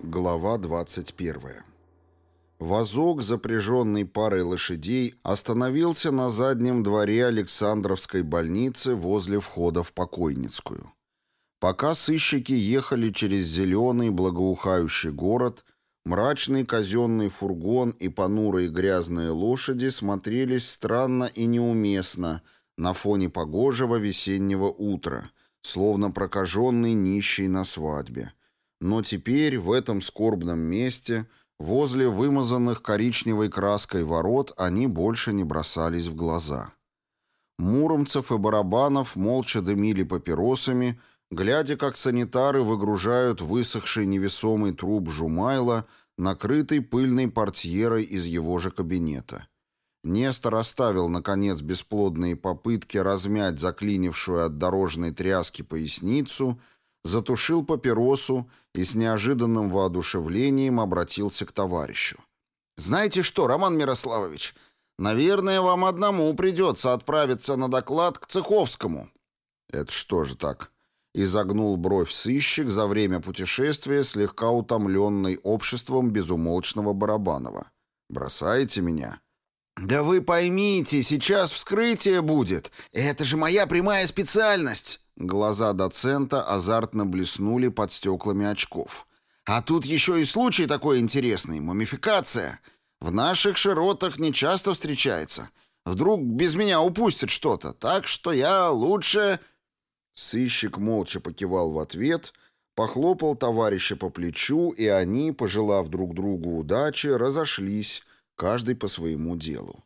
Глава 21. Возок, запряженный парой лошадей, остановился на заднем дворе Александровской больницы возле входа в покойницкую. Пока сыщики ехали через зеленый благоухающий город, мрачный казенный фургон и понурые грязные лошади смотрелись странно и неуместно на фоне погожего весеннего утра, словно прокаженный нищий на свадьбе. Но теперь в этом скорбном месте, возле вымазанных коричневой краской ворот, они больше не бросались в глаза. Муромцев и Барабанов молча дымили папиросами, глядя, как санитары выгружают высохший невесомый труп Жумайла, накрытый пыльной портьерой из его же кабинета. Нестор оставил, наконец, бесплодные попытки размять заклинившую от дорожной тряски поясницу — затушил папиросу и с неожиданным воодушевлением обратился к товарищу. «Знаете что, Роман Мирославович, наверное, вам одному придется отправиться на доклад к Цеховскому». «Это что же так?» — изогнул бровь сыщик за время путешествия, слегка утомленный обществом безумолчного Барабанова. «Бросаете меня?» «Да вы поймите, сейчас вскрытие будет. Это же моя прямая специальность!» Глаза доцента азартно блеснули под стеклами очков. «А тут еще и случай такой интересный — мумификация. В наших широтах не часто встречается. Вдруг без меня упустят что-то, так что я лучше...» Сыщик молча покивал в ответ, похлопал товарища по плечу, и они, пожелав друг другу удачи, разошлись, каждый по своему делу.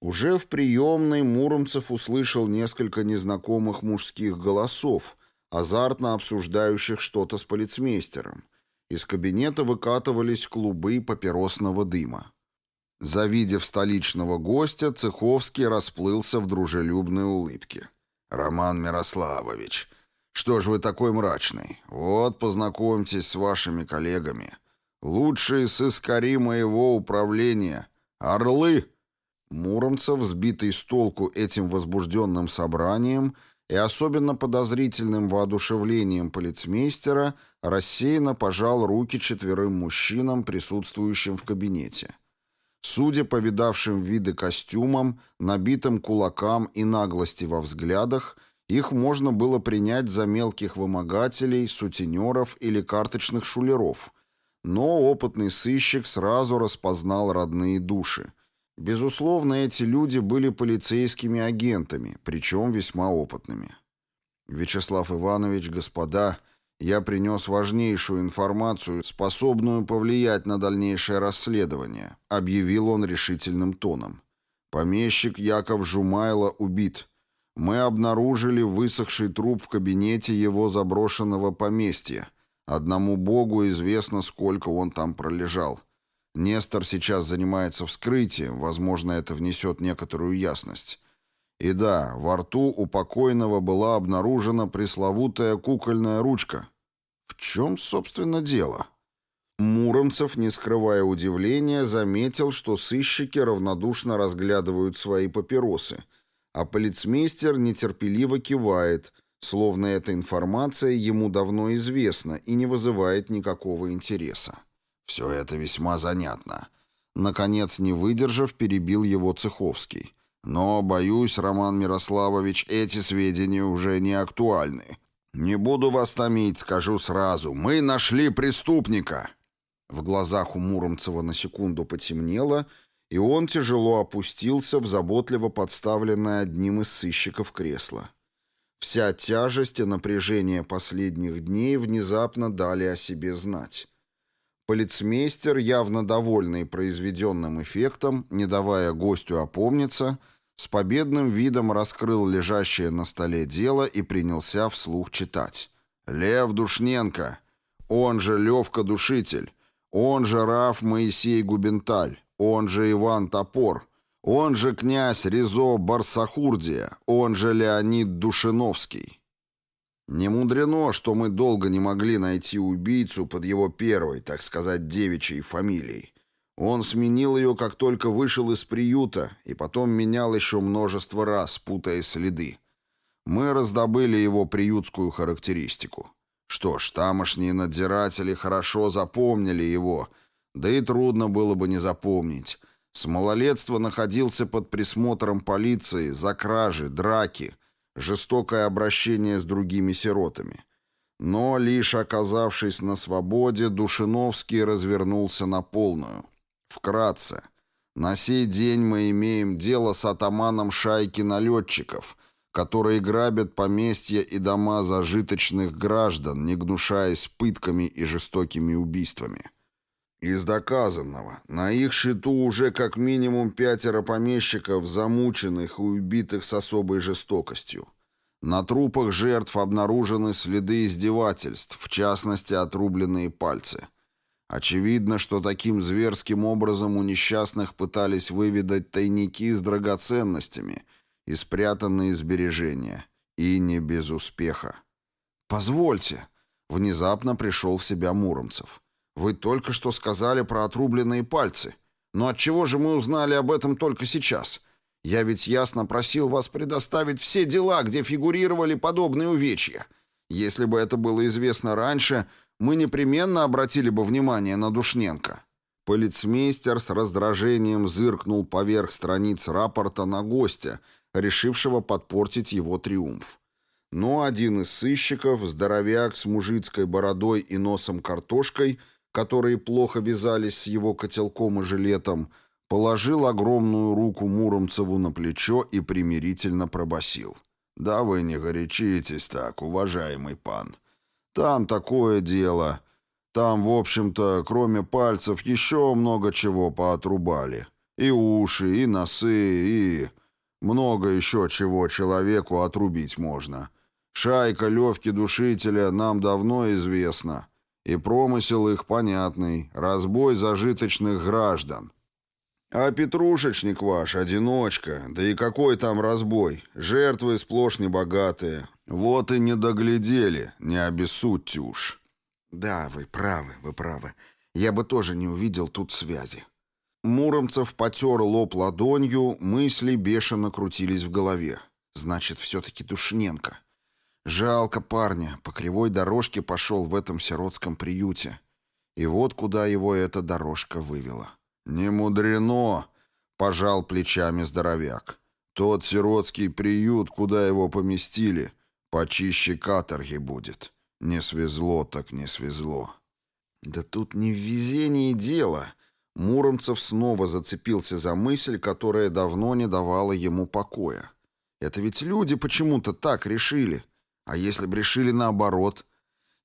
Уже в приемной Муромцев услышал несколько незнакомых мужских голосов, азартно обсуждающих что-то с полицмейстером. Из кабинета выкатывались клубы папиросного дыма. Завидев столичного гостя, Цеховский расплылся в дружелюбной улыбке. «Роман Мирославович, что ж вы такой мрачный? Вот, познакомьтесь с вашими коллегами. Лучшие сыскари моего управления. Орлы!» Муромцев, сбитый с толку этим возбужденным собранием и особенно подозрительным воодушевлением полицмейстера, рассеянно пожал руки четверым мужчинам, присутствующим в кабинете. Судя по видавшим виды костюмам, набитым кулакам и наглости во взглядах, их можно было принять за мелких вымогателей, сутенеров или карточных шулеров, но опытный сыщик сразу распознал родные души – Безусловно, эти люди были полицейскими агентами, причем весьма опытными. «Вячеслав Иванович, господа, я принес важнейшую информацию, способную повлиять на дальнейшее расследование», объявил он решительным тоном. «Помещик Яков Жумайло убит. Мы обнаружили высохший труп в кабинете его заброшенного поместья. Одному богу известно, сколько он там пролежал. Нестор сейчас занимается вскрытием, возможно, это внесет некоторую ясность. И да, во рту у покойного была обнаружена пресловутая кукольная ручка. В чем, собственно, дело? Муромцев, не скрывая удивления, заметил, что сыщики равнодушно разглядывают свои папиросы, а полицмейстер нетерпеливо кивает, словно эта информация ему давно известна и не вызывает никакого интереса. Все это весьма занятно. Наконец, не выдержав, перебил его Цеховский. Но, боюсь, Роман Мирославович, эти сведения уже не актуальны. Не буду вас томить, скажу сразу. Мы нашли преступника. В глазах у Муромцева на секунду потемнело, и он тяжело опустился в заботливо подставленное одним из сыщиков кресло. Вся тяжесть и напряжение последних дней внезапно дали о себе знать. Полицмейстер, явно довольный произведенным эффектом, не давая гостю опомниться, с победным видом раскрыл лежащее на столе дело и принялся вслух читать. «Лев Душненко, он же Левка Душитель, он же Раф Моисей Губенталь, он же Иван Топор, он же князь Ризо Барсахурдия, он же Леонид Душиновский». Не мудрено, что мы долго не могли найти убийцу под его первой, так сказать, девичьей фамилией. Он сменил ее, как только вышел из приюта, и потом менял еще множество раз, путая следы. Мы раздобыли его приютскую характеристику. Что ж, тамошние надзиратели хорошо запомнили его, да и трудно было бы не запомнить. С малолетства находился под присмотром полиции за кражи, драки, жестокое обращение с другими сиротами. Но, лишь оказавшись на свободе, Душиновский развернулся на полную. Вкратце. На сей день мы имеем дело с атаманом шайки налетчиков, которые грабят поместья и дома зажиточных граждан, не гнушаясь пытками и жестокими убийствами. Из доказанного, на их счету уже как минимум пятеро помещиков, замученных и убитых с особой жестокостью. На трупах жертв обнаружены следы издевательств, в частности, отрубленные пальцы. Очевидно, что таким зверским образом у несчастных пытались выведать тайники с драгоценностями и спрятанные сбережения. И не без успеха. «Позвольте», — внезапно пришел в себя Муромцев. Вы только что сказали про отрубленные пальцы. Но отчего же мы узнали об этом только сейчас? Я ведь ясно просил вас предоставить все дела, где фигурировали подобные увечья. Если бы это было известно раньше, мы непременно обратили бы внимание на Душненко». Полицмейстер с раздражением зыркнул поверх страниц рапорта на гостя, решившего подпортить его триумф. Но один из сыщиков, здоровяк с мужицкой бородой и носом картошкой – которые плохо вязались с его котелком и жилетом, положил огромную руку Муромцеву на плечо и примирительно пробасил: «Да вы не горячитесь так, уважаемый пан. Там такое дело. Там, в общем-то, кроме пальцев, еще много чего поотрубали. И уши, и носы, и... Много еще чего человеку отрубить можно. Шайка Левки-душителя нам давно известна. И промысел их понятный — разбой зажиточных граждан. А Петрушечник ваш — одиночка, да и какой там разбой, жертвы сплошь небогатые. Вот и не доглядели, не обессудьте уж. Да, вы правы, вы правы. Я бы тоже не увидел тут связи. Муромцев потер лоб ладонью, мысли бешено крутились в голове. Значит, все-таки Душненко. Жалко парня, по кривой дорожке пошел в этом сиротском приюте. И вот куда его эта дорожка вывела. «Не мудрено!» — пожал плечами здоровяк. «Тот сиротский приют, куда его поместили, почище каторги будет. Не свезло так не свезло». «Да тут не в везении дело!» Муромцев снова зацепился за мысль, которая давно не давала ему покоя. «Это ведь люди почему-то так решили». А если бы решили наоборот?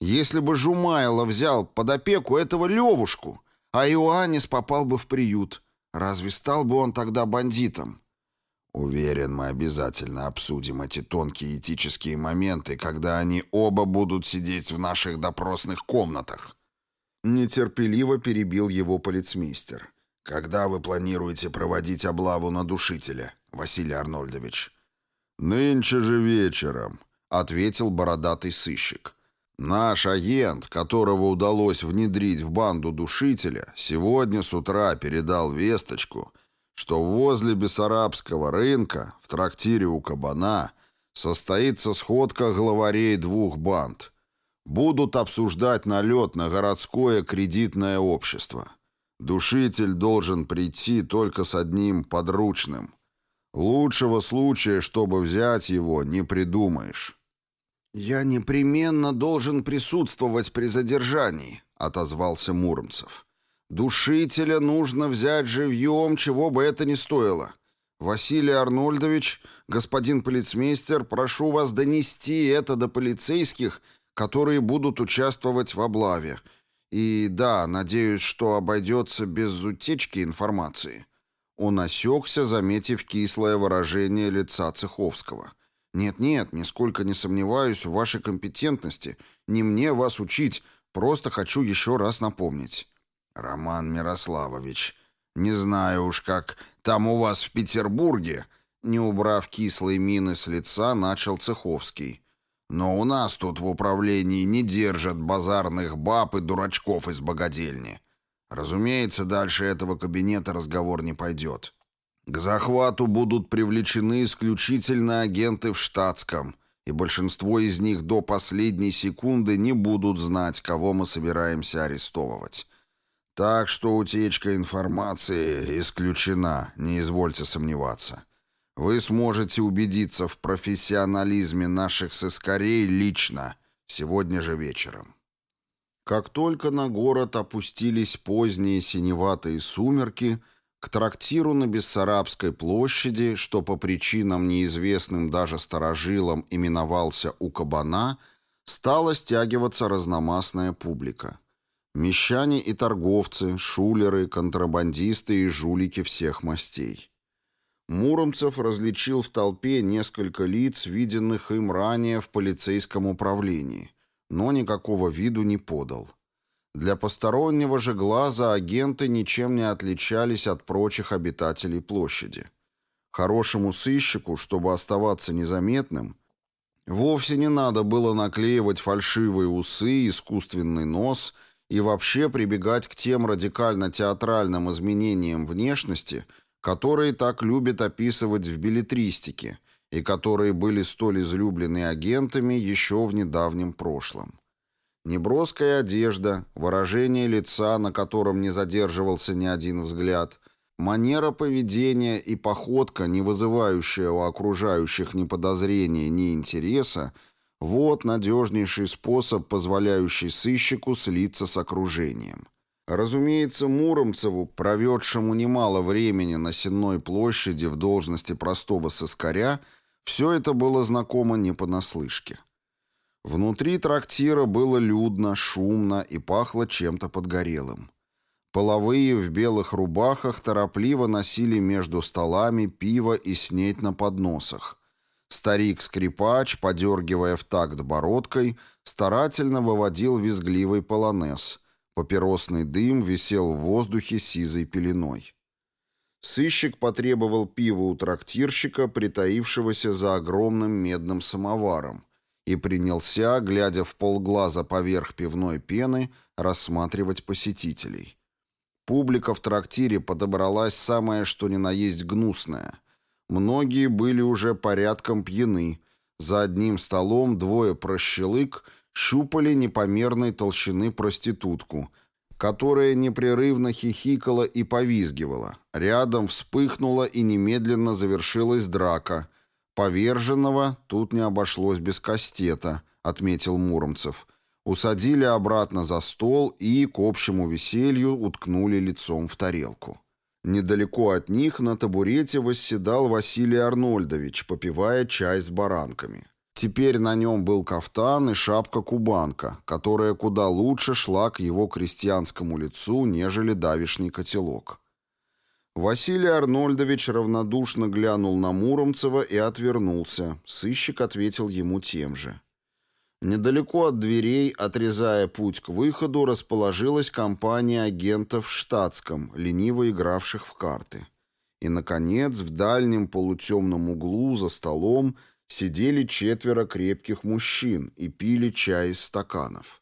Если бы Жумайло взял под опеку этого Левушку, а Иоаннис попал бы в приют, разве стал бы он тогда бандитом? Уверен, мы обязательно обсудим эти тонкие этические моменты, когда они оба будут сидеть в наших допросных комнатах. Нетерпеливо перебил его полицмейстер. «Когда вы планируете проводить облаву на душителя, Василий Арнольдович?» «Нынче же вечером», ответил бородатый сыщик. Наш агент, которого удалось внедрить в банду душителя, сегодня с утра передал весточку, что возле Бессарабского рынка, в трактире у кабана, состоится сходка главарей двух банд. Будут обсуждать налет на городское кредитное общество. Душитель должен прийти только с одним подручным. Лучшего случая, чтобы взять его, не придумаешь. «Я непременно должен присутствовать при задержании», — отозвался Муромцев. «Душителя нужно взять живьем, чего бы это ни стоило. Василий Арнольдович, господин полицмейстер, прошу вас донести это до полицейских, которые будут участвовать в облаве. И да, надеюсь, что обойдется без утечки информации». Он осекся, заметив кислое выражение лица Цеховского — «Нет-нет, нисколько не сомневаюсь в вашей компетентности. Не мне вас учить, просто хочу еще раз напомнить». «Роман Мирославович, не знаю уж как там у вас в Петербурге», не убрав кислой мины с лица, начал Цеховский. «Но у нас тут в управлении не держат базарных баб и дурачков из богадельни. Разумеется, дальше этого кабинета разговор не пойдет». К захвату будут привлечены исключительно агенты в штатском и большинство из них до последней секунды не будут знать, кого мы собираемся арестовывать. Так что утечка информации исключена, не извольте сомневаться. Вы сможете убедиться в профессионализме наших сыскарей лично сегодня же вечером. Как только на город опустились поздние синеватые сумерки, к трактиру на Бессарабской площади, что по причинам неизвестным даже старожилам именовался у кабана, стала стягиваться разномастная публика. Мещане и торговцы, шулеры, контрабандисты и жулики всех мастей. Муромцев различил в толпе несколько лиц, виденных им ранее в полицейском управлении, но никакого виду не подал. Для постороннего же глаза агенты ничем не отличались от прочих обитателей площади. Хорошему сыщику, чтобы оставаться незаметным, вовсе не надо было наклеивать фальшивые усы, искусственный нос и вообще прибегать к тем радикально-театральным изменениям внешности, которые так любят описывать в билетристике и которые были столь излюблены агентами еще в недавнем прошлом. Неброская одежда, выражение лица, на котором не задерживался ни один взгляд, манера поведения и походка, не вызывающая у окружающих ни подозрения, ни интереса, вот надежнейший способ, позволяющий сыщику слиться с окружением. Разумеется, Муромцеву, проведшему немало времени на Сенной площади в должности простого соскаря, все это было знакомо не понаслышке. Внутри трактира было людно, шумно и пахло чем-то подгорелым. Половые в белых рубахах торопливо носили между столами пиво и снеть на подносах. Старик-скрипач, подергивая в такт бородкой, старательно выводил визгливый полонез. Папиросный дым висел в воздухе сизой пеленой. Сыщик потребовал пива у трактирщика, притаившегося за огромным медным самоваром, и принялся, глядя в полглаза поверх пивной пены, рассматривать посетителей. Публика в трактире подобралась самое что ни на есть гнусное. Многие были уже порядком пьяны. За одним столом двое прощелык щупали непомерной толщины проститутку, которая непрерывно хихикала и повизгивала. Рядом вспыхнула и немедленно завершилась драка — Поверженного тут не обошлось без кастета, отметил Муромцев. Усадили обратно за стол и, к общему веселью, уткнули лицом в тарелку. Недалеко от них на табурете восседал Василий Арнольдович, попивая чай с баранками. Теперь на нем был кафтан и шапка-кубанка, которая куда лучше шла к его крестьянскому лицу, нежели давишний котелок. Василий Арнольдович равнодушно глянул на Муромцева и отвернулся. Сыщик ответил ему тем же. Недалеко от дверей, отрезая путь к выходу, расположилась компания агентов в штатском, лениво игравших в карты. И, наконец, в дальнем полутемном углу за столом сидели четверо крепких мужчин и пили чай из стаканов.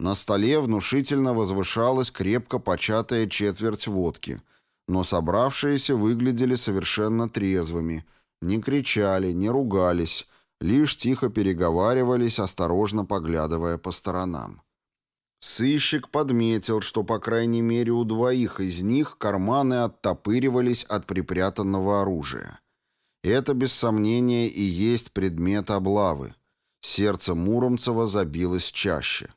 На столе внушительно возвышалась крепко початая четверть водки — но собравшиеся выглядели совершенно трезвыми, не кричали, не ругались, лишь тихо переговаривались, осторожно поглядывая по сторонам. Сыщик подметил, что по крайней мере у двоих из них карманы оттопыривались от припрятанного оружия. Это, без сомнения, и есть предмет облавы. Сердце Муромцева забилось чаще.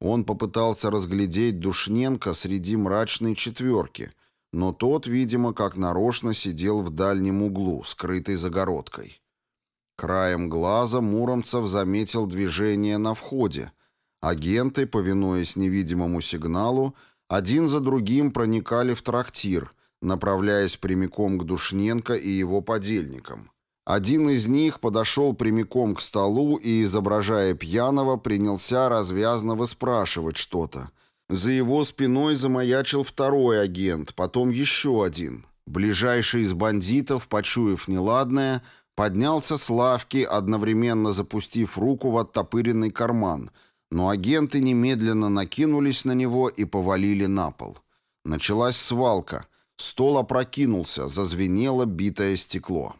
Он попытался разглядеть Душненко среди мрачной четверки — но тот, видимо, как нарочно сидел в дальнем углу, скрытой загородкой. Краем глаза Муромцев заметил движение на входе. Агенты, повинуясь невидимому сигналу, один за другим проникали в трактир, направляясь прямиком к Душненко и его подельникам. Один из них подошел прямиком к столу и, изображая пьяного, принялся развязно выспрашивать что-то — за его спиной замаячил второй агент, потом еще один. Ближайший из бандитов, почуяв неладное, поднялся с лавки, одновременно запустив руку в оттопыренный карман, но агенты немедленно накинулись на него и повалили на пол. Началась свалка. Стол опрокинулся, зазвенело битое стекло.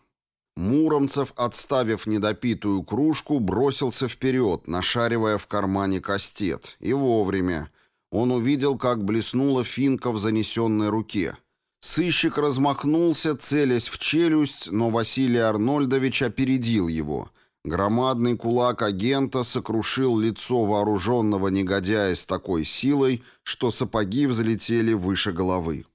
Муромцев, отставив недопитую кружку, бросился вперед, нашаривая в кармане кастет. И вовремя. Он увидел, как блеснула финка в занесенной руке. Сыщик размахнулся, целясь в челюсть, но Василий Арнольдович опередил его. Громадный кулак агента сокрушил лицо вооруженного негодяя с такой силой, что сапоги взлетели выше головы.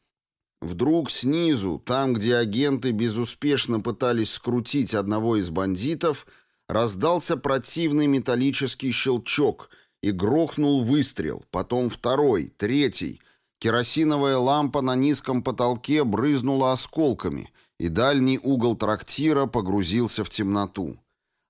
Вдруг снизу, там, где агенты безуспешно пытались скрутить одного из бандитов, раздался противный металлический щелчок и грохнул выстрел, потом второй, третий. Керосиновая лампа на низком потолке брызнула осколками, и дальний угол трактира погрузился в темноту.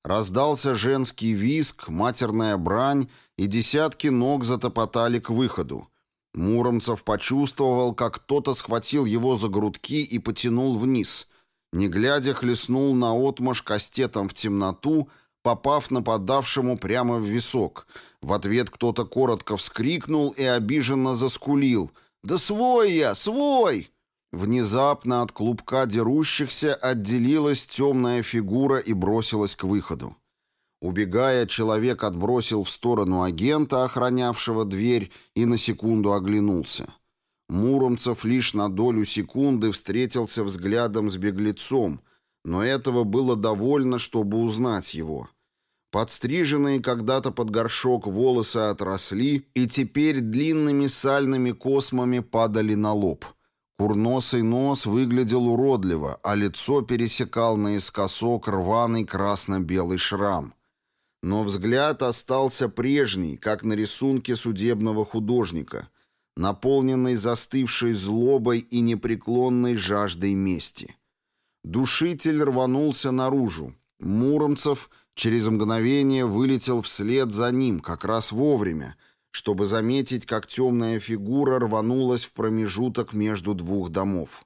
Раздался женский визг, матерная брань, и десятки ног затопотали к выходу. Муромцев почувствовал, как кто-то схватил его за грудки и потянул вниз. Не глядя, хлестнул наотмашь кастетом в темноту, попав нападавшему прямо в висок. В ответ кто-то коротко вскрикнул и обиженно заскулил. «Да свой я, свой!» Внезапно от клубка дерущихся отделилась темная фигура и бросилась к выходу. Убегая, человек отбросил в сторону агента, охранявшего дверь, и на секунду оглянулся. Муромцев лишь на долю секунды встретился взглядом с беглецом, но этого было довольно, чтобы узнать его. Подстриженные когда-то под горшок волосы отросли и теперь длинными сальными космами падали на лоб. Курносый нос выглядел уродливо, а лицо пересекал наискосок рваный красно-белый шрам. Но взгляд остался прежний, как на рисунке судебного художника, наполненный застывшей злобой и непреклонной жаждой мести. Душитель рванулся наружу. Муромцев через мгновение вылетел вслед за ним, как раз вовремя, чтобы заметить, как темная фигура рванулась в промежуток между двух домов.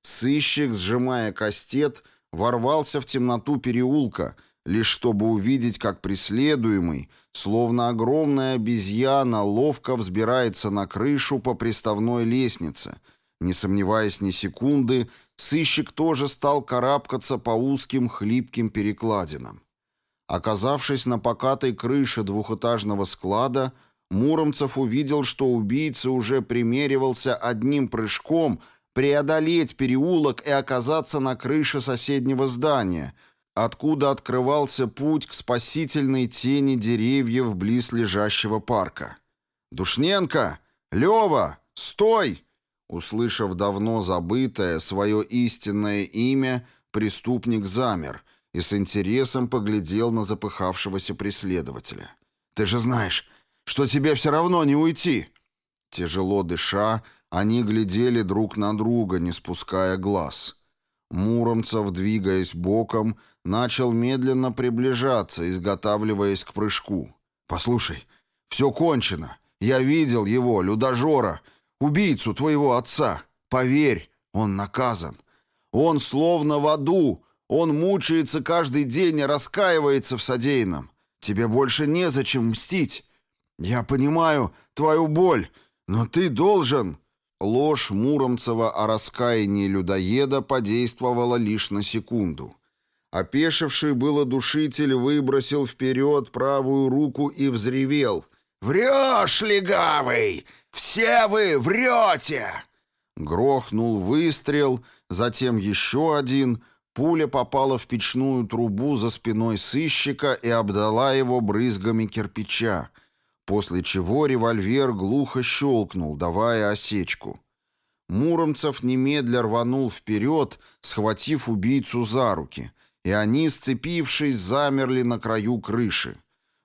Сыщик, сжимая кастет, ворвался в темноту переулка — лишь чтобы увидеть, как преследуемый, словно огромная обезьяна, ловко взбирается на крышу по приставной лестнице. Не сомневаясь ни секунды, сыщик тоже стал карабкаться по узким хлипким перекладинам. Оказавшись на покатой крыше двухэтажного склада, Муромцев увидел, что убийца уже примеривался одним прыжком преодолеть переулок и оказаться на крыше соседнего здания — откуда открывался путь к спасительной тени деревьев близ лежащего парка. «Душненко! Лева! Стой!» Услышав давно забытое свое истинное имя, преступник замер и с интересом поглядел на запыхавшегося преследователя. «Ты же знаешь, что тебе все равно не уйти!» Тяжело дыша, они глядели друг на друга, не спуская глаз. Муромцев, двигаясь боком, начал медленно приближаться, изготавливаясь к прыжку. «Послушай, все кончено. Я видел его, людожора, убийцу твоего отца. Поверь, он наказан. Он словно в аду. Он мучается каждый день и раскаивается в содеянном. Тебе больше незачем мстить. Я понимаю твою боль, но ты должен...» Ложь Муромцева о раскаянии людоеда подействовала лишь на секунду. Опешивший было душитель выбросил вперед правую руку и взревел. «Врешь, легавый! Все вы врете!» Грохнул выстрел, затем еще один. Пуля попала в печную трубу за спиной сыщика и обдала его брызгами кирпича, после чего револьвер глухо щелкнул, давая осечку. Муромцев немедля рванул вперед, схватив убийцу за руки — и они, сцепившись, замерли на краю крыши.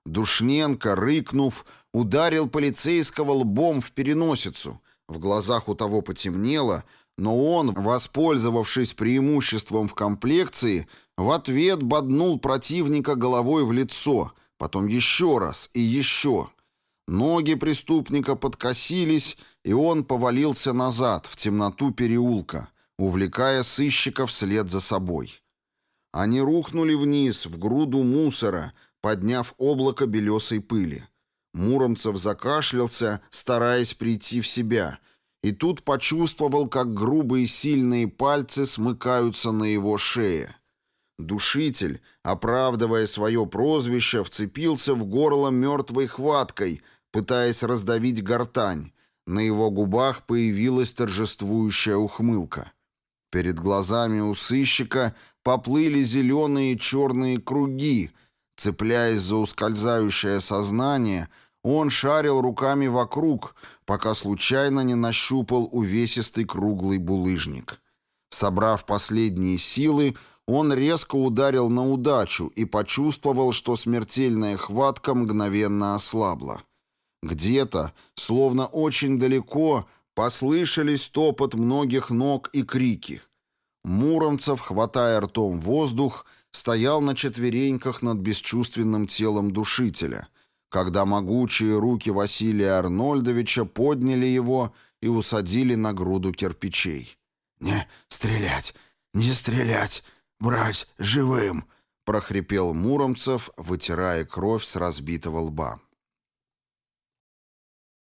Душненко, рыкнув, ударил полицейского лбом в переносицу. В глазах у того потемнело, но он, воспользовавшись преимуществом в комплекции, в ответ боднул противника головой в лицо, потом еще раз и еще. Ноги преступника подкосились, и он повалился назад, в темноту переулка, увлекая сыщика вслед за собой. Они рухнули вниз, в груду мусора, подняв облако белесой пыли. Муромцев закашлялся, стараясь прийти в себя, и тут почувствовал, как грубые сильные пальцы смыкаются на его шее. Душитель, оправдывая свое прозвище, вцепился в горло мертвой хваткой, пытаясь раздавить гортань. На его губах появилась торжествующая ухмылка. Перед глазами у сыщика поплыли зеленые и черные круги. Цепляясь за ускользающее сознание, он шарил руками вокруг, пока случайно не нащупал увесистый круглый булыжник. Собрав последние силы, он резко ударил на удачу и почувствовал, что смертельная хватка мгновенно ослабла. Где-то, словно очень далеко, послышались топот многих ног и крики. Муромцев, хватая ртом воздух, стоял на четвереньках над бесчувственным телом душителя, когда могучие руки Василия Арнольдовича подняли его и усадили на груду кирпичей. «Не стрелять! Не стрелять! брать живым!» — прохрипел Муромцев, вытирая кровь с разбитого лба.